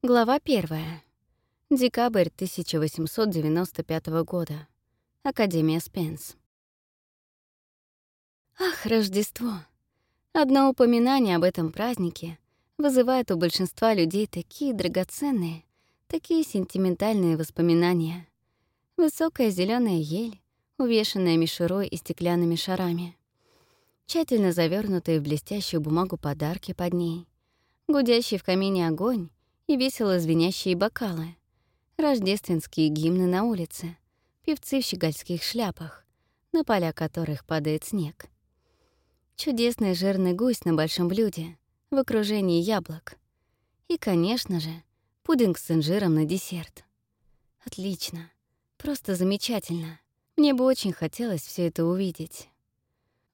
Глава первая. Декабрь 1895 года. Академия Спенс. Ах, Рождество! Одно упоминание об этом празднике вызывает у большинства людей такие драгоценные, такие сентиментальные воспоминания. Высокая зеленая ель, увешанная мишурой и стеклянными шарами. Тщательно завернутые в блестящую бумагу подарки под ней. Гудящий в камине огонь и весело звенящие бокалы, рождественские гимны на улице, певцы в щегольских шляпах, на поля которых падает снег. Чудесный жирный гусь на большом блюде, в окружении яблок. И, конечно же, пудинг с инжиром на десерт. Отлично. Просто замечательно. Мне бы очень хотелось все это увидеть.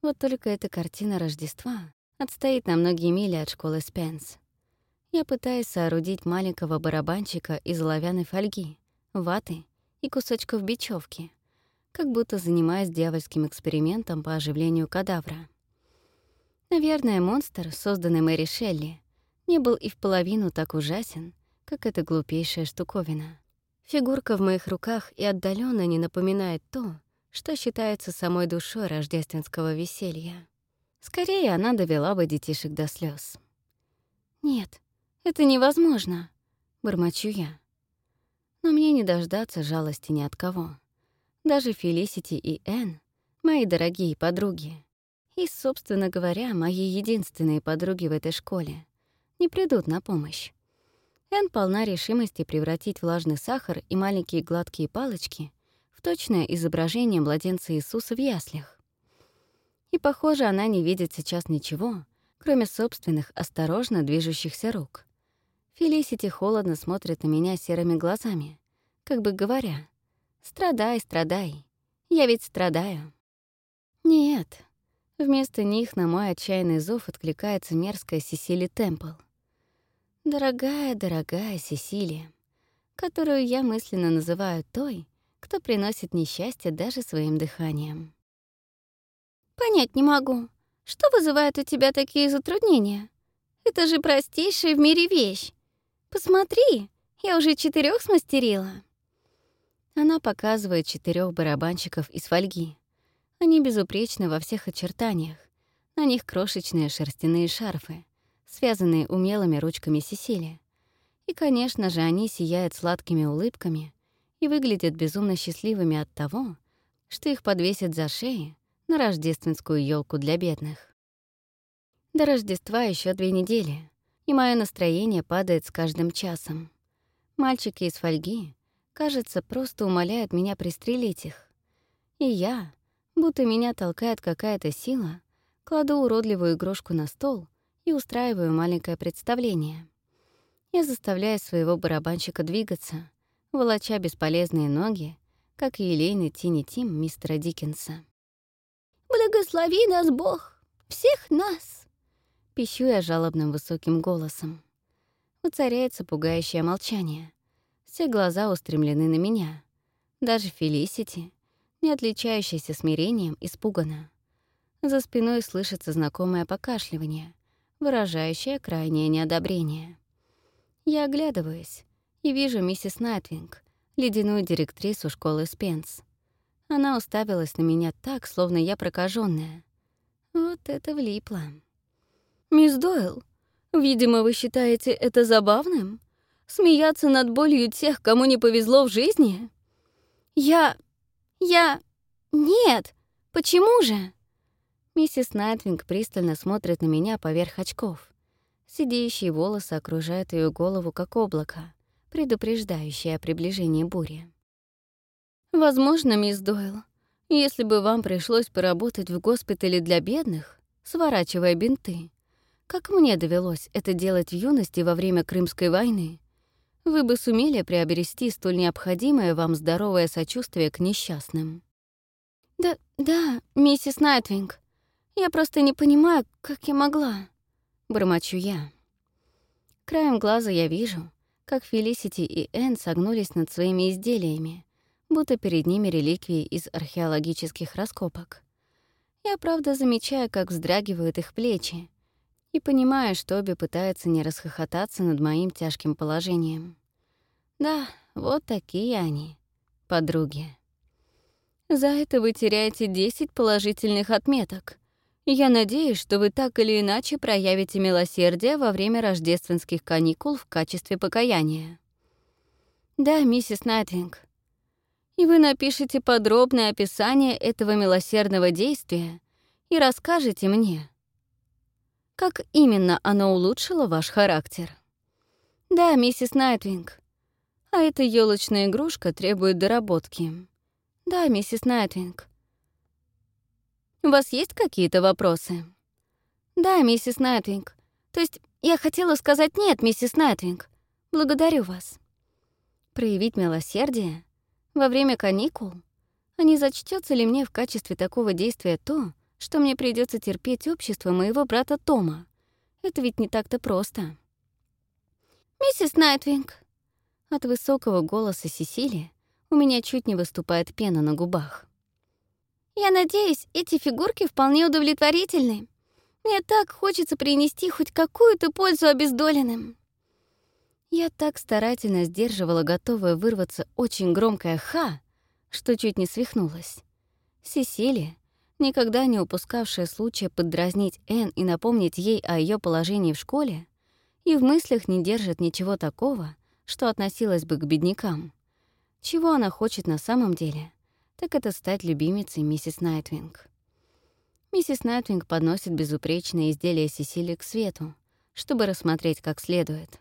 Вот только эта картина Рождества отстоит на многие мили от школы Спенс. Я пытаюсь соорудить маленького барабанчика из оловянной фольги, ваты и кусочков бечевки, как будто занимаясь дьявольским экспериментом по оживлению кадавра. Наверное, монстр, созданный Мэри Шелли, не был и в половину так ужасен, как эта глупейшая штуковина. Фигурка в моих руках и отдаленно не напоминает то, что считается самой душой рождественского веселья. Скорее, она довела бы детишек до слез. Нет, это невозможно, бормочу я. Но мне не дождаться жалости ни от кого. Даже Фелисити и Энн, мои дорогие подруги, и, собственно говоря, мои единственные подруги в этой школе, не придут на помощь. Энн полна решимости превратить влажный сахар и маленькие гладкие палочки в точное изображение младенца Иисуса в яслях. И, похоже, она не видит сейчас ничего, кроме собственных осторожно движущихся рук. Фелисити холодно смотрит на меня серыми глазами, как бы говоря, «Страдай, страдай, я ведь страдаю». Нет, вместо них на мой отчаянный зов откликается мерзкая Сесили Темпл. Дорогая, дорогая Сесилия, которую я мысленно называю той, кто приносит несчастье даже своим дыханием. «Понять не могу, что вызывает у тебя такие затруднения? Это же простейшая в мире вещь. Посмотри, я уже четырех смастерила. Она показывает четырех барабанщиков из фольги. Они безупречны во всех очертаниях. На них крошечные шерстяные шарфы, связанные умелыми ручками Сесили. И, конечно же, они сияют сладкими улыбками и выглядят безумно счастливыми от того, что их подвесят за шеи на рождественскую елку для бедных. До Рождества еще две недели, и мое настроение падает с каждым часом. Мальчики из фольги, кажется, просто умоляют меня пристрелить их. И я, будто меня толкает какая-то сила, кладу уродливую игрушку на стол и устраиваю маленькое представление. Я заставляю своего барабанщика двигаться, волоча бесполезные ноги, как и елейный Тини Тим мистера Диккенса. «Благослови нас, Бог! Всех нас!» Пищу я жалобным высоким голосом. Воцаряется пугающее молчание. Все глаза устремлены на меня. Даже Фелисити, не отличающаяся смирением, испугана. За спиной слышится знакомое покашливание, выражающее крайнее неодобрение. Я оглядываюсь и вижу миссис Найтвинг, ледяную директрису школы Спенс. Она уставилась на меня так, словно я прокаженная. Вот это влипло. «Мисс Дойл, видимо, вы считаете это забавным? Смеяться над болью тех, кому не повезло в жизни?» «Я... я... нет! Почему же?» Миссис Найтвинг пристально смотрит на меня поверх очков. Сидеющие волосы окружают ее голову, как облако, предупреждающее о приближении бури. «Возможно, мисс Дойл, если бы вам пришлось поработать в госпитале для бедных, сворачивая бинты, как мне довелось это делать в юности во время Крымской войны, вы бы сумели приобрести столь необходимое вам здоровое сочувствие к несчастным. Да, да, миссис Найтвинг, я просто не понимаю, как я могла, бормочу я. Краем глаза я вижу, как Фелисити и Энн согнулись над своими изделиями, будто перед ними реликвии из археологических раскопок. Я, правда, замечаю, как вздрагивают их плечи, и понимаю, что обе пытаются не расхохотаться над моим тяжким положением. Да, вот такие они, подруги. За это вы теряете 10 положительных отметок. Я надеюсь, что вы так или иначе проявите милосердие во время рождественских каникул в качестве покаяния. Да, миссис Найтвинг. И вы напишите подробное описание этого милосердного действия и расскажете мне, как именно оно улучшило ваш характер. Да, миссис Найтвинг. А эта елочная игрушка требует доработки. Да, миссис Найтвинг. У вас есть какие-то вопросы? Да, миссис Найтвинг. То есть я хотела сказать нет, миссис Найтвинг. Благодарю вас. Проявить милосердие во время каникул? А не зачтется ли мне в качестве такого действия то, что мне придется терпеть общество моего брата Тома? Это ведь не так-то просто. «Миссис Найтвинг!» От высокого голоса Сесили у меня чуть не выступает пена на губах. Я надеюсь, эти фигурки вполне удовлетворительны. Мне так хочется принести хоть какую-то пользу обездоленным. Я так старательно сдерживала готовое вырваться очень громкое «ха», что чуть не свихнулась. Сесилия, никогда не упускавшая случая поддразнить Энн и напомнить ей о ее положении в школе, и в мыслях не держит ничего такого, что относилось бы к беднякам. Чего она хочет на самом деле? так это стать любимицей миссис Найтвинг. Миссис Найтвинг подносит безупречное изделие Сесили к свету, чтобы рассмотреть как следует.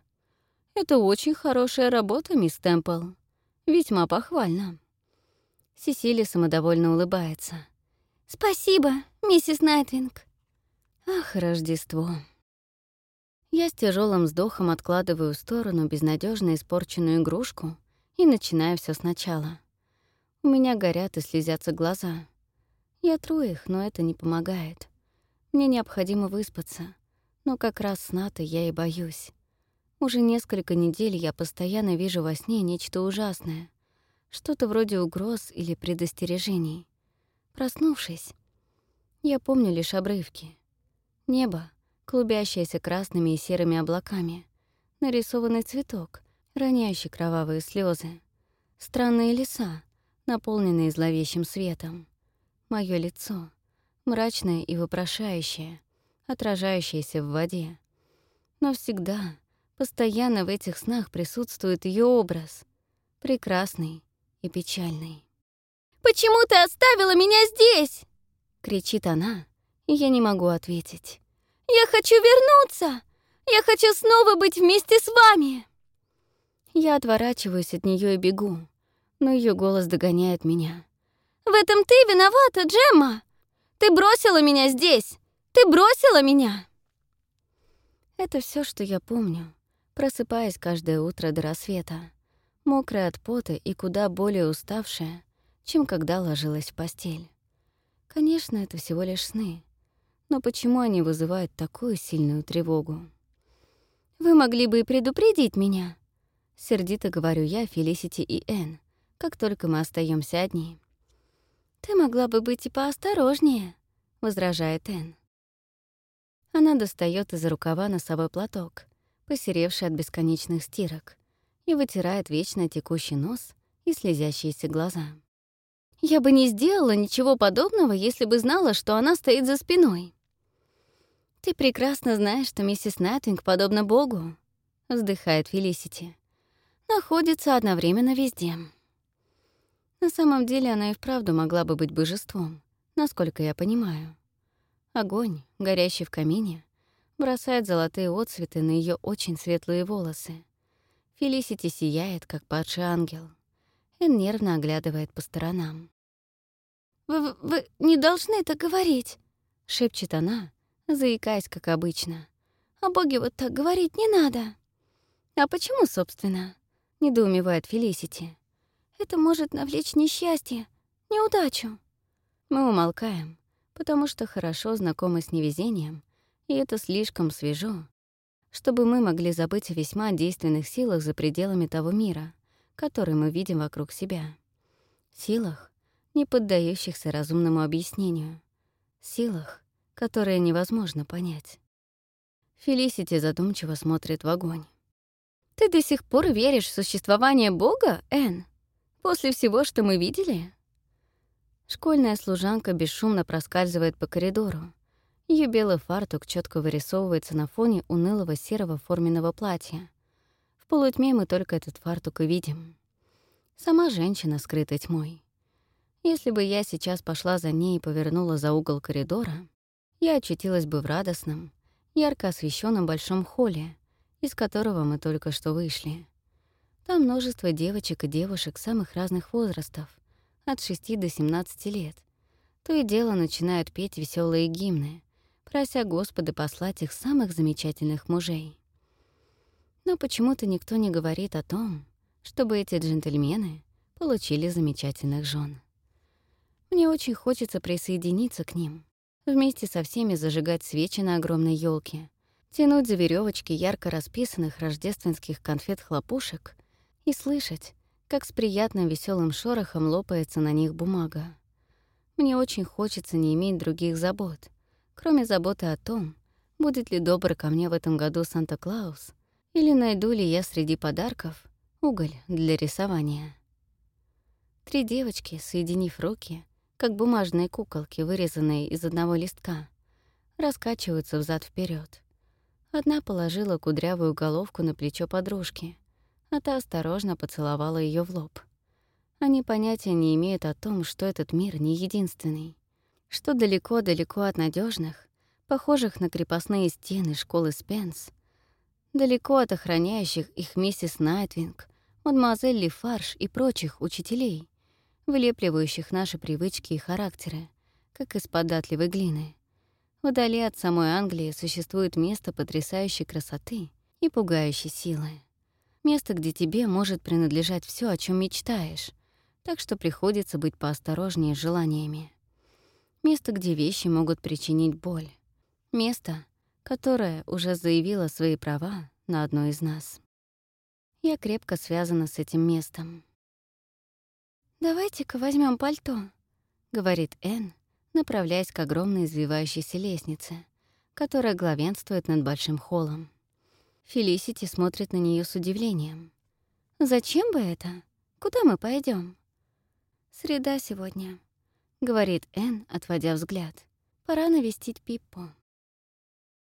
«Это очень хорошая работа, мисс Темпл. Весьма похвально». Сесили самодовольно улыбается. «Спасибо, миссис Найтвинг». Ах, Рождество. Я с тяжелым вздохом откладываю в сторону безнадежно испорченную игрушку и начинаю все сначала. У меня горят и слезятся глаза. Я тру их, но это не помогает. Мне необходимо выспаться, но как раз сна-то я и боюсь. Уже несколько недель я постоянно вижу во сне нечто ужасное. Что-то вроде угроз или предостережений. Проснувшись, я помню лишь обрывки. Небо, клубящееся красными и серыми облаками, нарисованный цветок, роняющий кровавые слезы, странные леса, наполненные зловещим светом. Моё лицо, мрачное и вопрошающее, отражающееся в воде. Но всегда, постоянно в этих снах присутствует её образ, прекрасный и печальный. «Почему ты оставила меня здесь?» — кричит она, и я не могу ответить. «Я хочу вернуться! Я хочу снова быть вместе с вами!» Я отворачиваюсь от неё и бегу, но ее голос догоняет меня. «В этом ты виновата, Джемма! Ты бросила меня здесь! Ты бросила меня!» Это все, что я помню, просыпаясь каждое утро до рассвета, мокрая от пота и куда более уставшая, чем когда ложилась в постель. Конечно, это всего лишь сны, но почему они вызывают такую сильную тревогу? «Вы могли бы и предупредить меня», — сердито говорю я Фелисити и Энн, как только мы остаемся одни. «Ты могла бы быть и поосторожнее», — возражает Энн. Она достает из рукава носовой платок, посеревший от бесконечных стирок, и вытирает вечно текущий нос и слезящиеся глаза. «Я бы не сделала ничего подобного, если бы знала, что она стоит за спиной». «Ты прекрасно знаешь, что миссис Найтвинг подобна Богу», — вздыхает Фелисити. «Находится одновременно везде». На самом деле она и вправду могла бы быть божеством, насколько я понимаю. Огонь, горящий в камине, бросает золотые отцветы на ее очень светлые волосы. Фелисити сияет, как падший ангел. Эн нервно оглядывает по сторонам. «Вы, вы не должны это говорить», — шепчет она, заикаясь, как обычно. «О боге вот так говорить не надо». «А почему, собственно?» — недоумевает Фелисити. Это может навлечь несчастье, неудачу. Мы умолкаем, потому что хорошо знакомы с невезением, и это слишком свежо, чтобы мы могли забыть о весьма действенных силах за пределами того мира, который мы видим вокруг себя. Силах, не поддающихся разумному объяснению. Силах, которые невозможно понять. Фелисити задумчиво смотрит в огонь. «Ты до сих пор веришь в существование Бога, Энн? После всего, что мы видели?» Школьная служанка бесшумно проскальзывает по коридору. Ее белый фартук четко вырисовывается на фоне унылого серого форменного платья. В полутьме мы только этот фартук и видим. Сама женщина скрыта тьмой. Если бы я сейчас пошла за ней и повернула за угол коридора, я очутилась бы в радостном, ярко освещенном большом холле, из которого мы только что вышли. Там множество девочек и девушек самых разных возрастов, от 6 до 17 лет. То и дело начинают петь веселые гимны, прося Господа послать их самых замечательных мужей. Но почему-то никто не говорит о том, чтобы эти джентльмены получили замечательных жен. Мне очень хочется присоединиться к ним, вместе со всеми зажигать свечи на огромной елке, тянуть за веревочки ярко расписанных рождественских конфет-хлопушек и слышать, как с приятным веселым шорохом лопается на них бумага. Мне очень хочется не иметь других забот, кроме заботы о том, будет ли добр ко мне в этом году Санта-Клаус или найду ли я среди подарков уголь для рисования. Три девочки, соединив руки, как бумажные куколки, вырезанные из одного листка, раскачиваются взад вперед. Одна положила кудрявую головку на плечо подружки, а та осторожно поцеловала ее в лоб. Они понятия не имеют о том, что этот мир не единственный, что далеко-далеко от надежных, похожих на крепостные стены школы Спенс, далеко от охраняющих их миссис Найтвинг, мадемуазель Лефарш и прочих учителей, вылепливающих наши привычки и характеры, как из податливой глины. Вдали от самой Англии существует место потрясающей красоты и пугающей силы. Место, где тебе может принадлежать все, о чем мечтаешь, так что приходится быть поосторожнее с желаниями. Место, где вещи могут причинить боль. Место, которое уже заявило свои права на одно из нас. Я крепко связана с этим местом. «Давайте-ка возьмем пальто», — говорит Энн, направляясь к огромной извивающейся лестнице, которая главенствует над большим холлом. Фелисити смотрит на нее с удивлением. «Зачем бы это? Куда мы пойдем? «Среда сегодня», — говорит Энн, отводя взгляд. «Пора навестить Пиппу».